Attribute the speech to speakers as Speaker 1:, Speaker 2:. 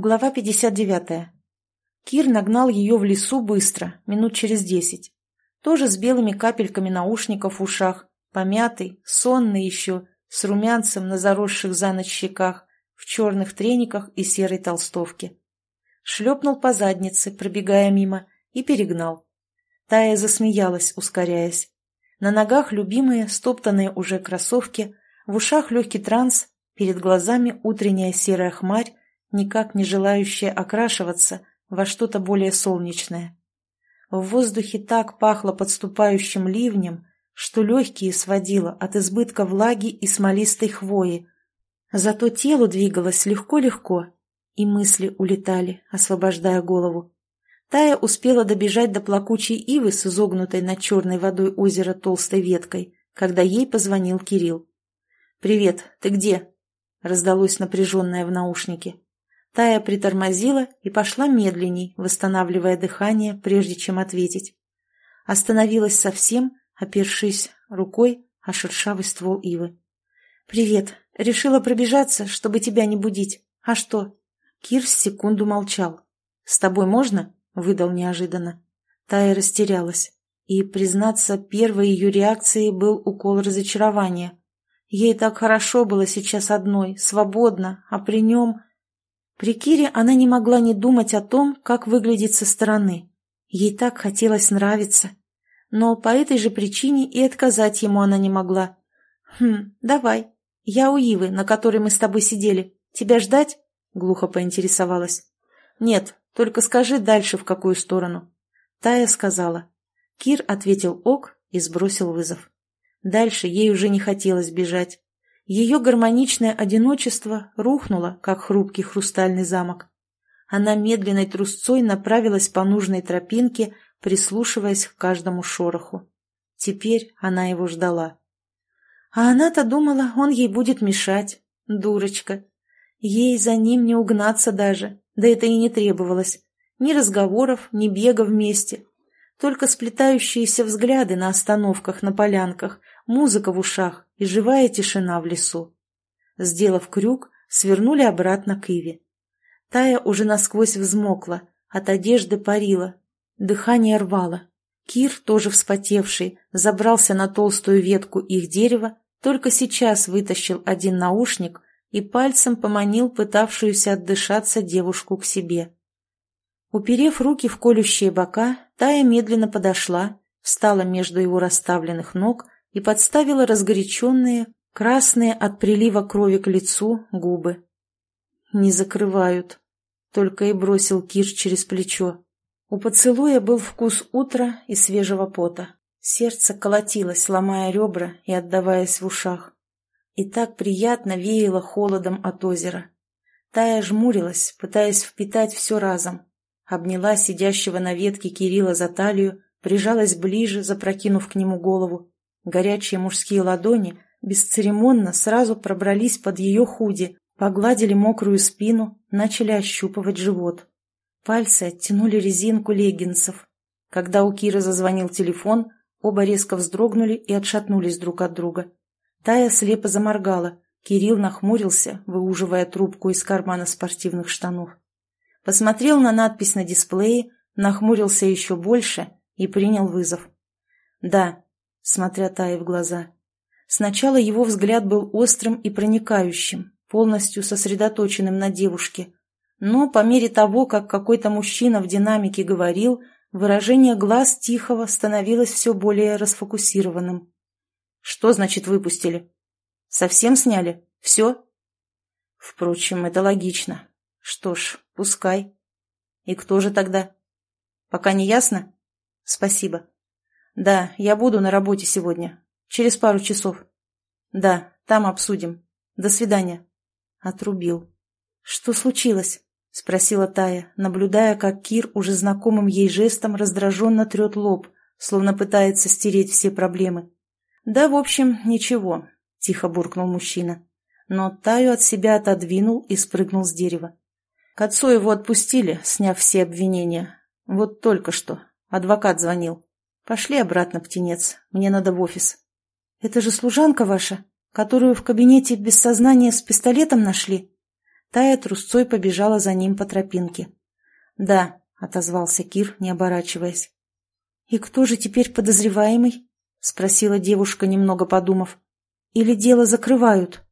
Speaker 1: Глава 59. Кир нагнал ее в лесу быстро, минут через десять. Тоже с белыми капельками наушников в ушах, помятый, сонный еще, с румянцем на заросших за ночь щеках, в черных трениках и серой толстовке. Шлепнул по заднице, пробегая мимо, и перегнал. Тая засмеялась, ускоряясь. На ногах любимые, стоптанные уже кроссовки, в ушах легкий транс, перед глазами утренняя серая хмарь, никак не желающая окрашиваться во что-то более солнечное. В воздухе так пахло подступающим ливнем, что легкие сводило от избытка влаги и смолистой хвои. Зато тело двигалось легко-легко, и мысли улетали, освобождая голову. Тая успела добежать до плакучей ивы с изогнутой над черной водой озера толстой веткой, когда ей позвонил Кирилл. «Привет, ты где?» — раздалось напряженное в наушнике. Тая притормозила и пошла медленней, восстанавливая дыхание, прежде чем ответить. Остановилась совсем, опершись рукой о шершавый ствол ивы. «Привет. Решила пробежаться, чтобы тебя не будить. А что?» Кир секунду молчал. «С тобой можно?» — выдал неожиданно. Тая растерялась. И, признаться, первой ее реакцией был укол разочарования. Ей так хорошо было сейчас одной, свободно, а при нем при Кире она не могла не думать о том, как выглядит со стороны. Ей так хотелось нравиться. Но по этой же причине и отказать ему она не могла. «Хм, давай. Я у Ивы, на которой мы с тобой сидели. Тебя ждать?» — глухо поинтересовалась. «Нет, только скажи дальше, в какую сторону». Тая сказала. Кир ответил «ок» и сбросил вызов. Дальше ей уже не хотелось бежать. Ее гармоничное одиночество рухнуло, как хрупкий хрустальный замок. Она медленной трусцой направилась по нужной тропинке, прислушиваясь к каждому шороху. Теперь она его ждала. А она-то думала, он ей будет мешать. Дурочка. Ей за ним не угнаться даже, да это и не требовалось. Ни разговоров, ни бега вместе. Только сплетающиеся взгляды на остановках на полянках, музыка в ушах и живая тишина в лесу. Сделав крюк, свернули обратно к Иве. Тая уже насквозь взмокла, от одежды парила, дыхание рвало. Кир, тоже вспотевший, забрался на толстую ветку их дерева, только сейчас вытащил один наушник и пальцем поманил пытавшуюся отдышаться девушку к себе. Уперев руки в колющие бока, Тая медленно подошла, встала между его расставленных ног и подставила разгоряченные, красные от прилива крови к лицу губы. «Не закрывают», — только и бросил Кир через плечо. У поцелуя был вкус утра и свежего пота. Сердце колотилось, ломая ребра и отдаваясь в ушах. И так приятно веяло холодом от озера. Тая жмурилась, пытаясь впитать все разом. Обняла сидящего на ветке Кирилла за талию, прижалась ближе, запрокинув к нему голову. Горячие мужские ладони бесцеремонно сразу пробрались под ее худи, погладили мокрую спину, начали ощупывать живот. Пальцы оттянули резинку леггинсов. Когда у Киры зазвонил телефон, оба резко вздрогнули и отшатнулись друг от друга. Тая слепо заморгала. Кирилл нахмурился, выуживая трубку из кармана спортивных штанов. Посмотрел на надпись на дисплее, нахмурился еще больше и принял вызов. «Да», смотря Тае в глаза. Сначала его взгляд был острым и проникающим, полностью сосредоточенным на девушке. Но по мере того, как какой-то мужчина в динамике говорил, выражение глаз Тихого становилось все более расфокусированным. «Что значит выпустили? Совсем сняли? Все?» «Впрочем, это логично. Что ж, пускай. И кто же тогда? Пока не ясно? Спасибо. «Да, я буду на работе сегодня. Через пару часов». «Да, там обсудим. До свидания». Отрубил. «Что случилось?» — спросила Тая, наблюдая, как Кир уже знакомым ей жестом раздраженно трет лоб, словно пытается стереть все проблемы. «Да, в общем, ничего», — тихо буркнул мужчина. Но Таю от себя отодвинул и спрыгнул с дерева. К отцу его отпустили, сняв все обвинения. Вот только что. Адвокат звонил. «Пошли обратно, птенец. Мне надо в офис». «Это же служанка ваша, которую в кабинете без сознания с пистолетом нашли?» Тая трусцой побежала за ним по тропинке. «Да», — отозвался Кир, не оборачиваясь. «И кто же теперь подозреваемый?» — спросила девушка, немного подумав. «Или дело закрывают?»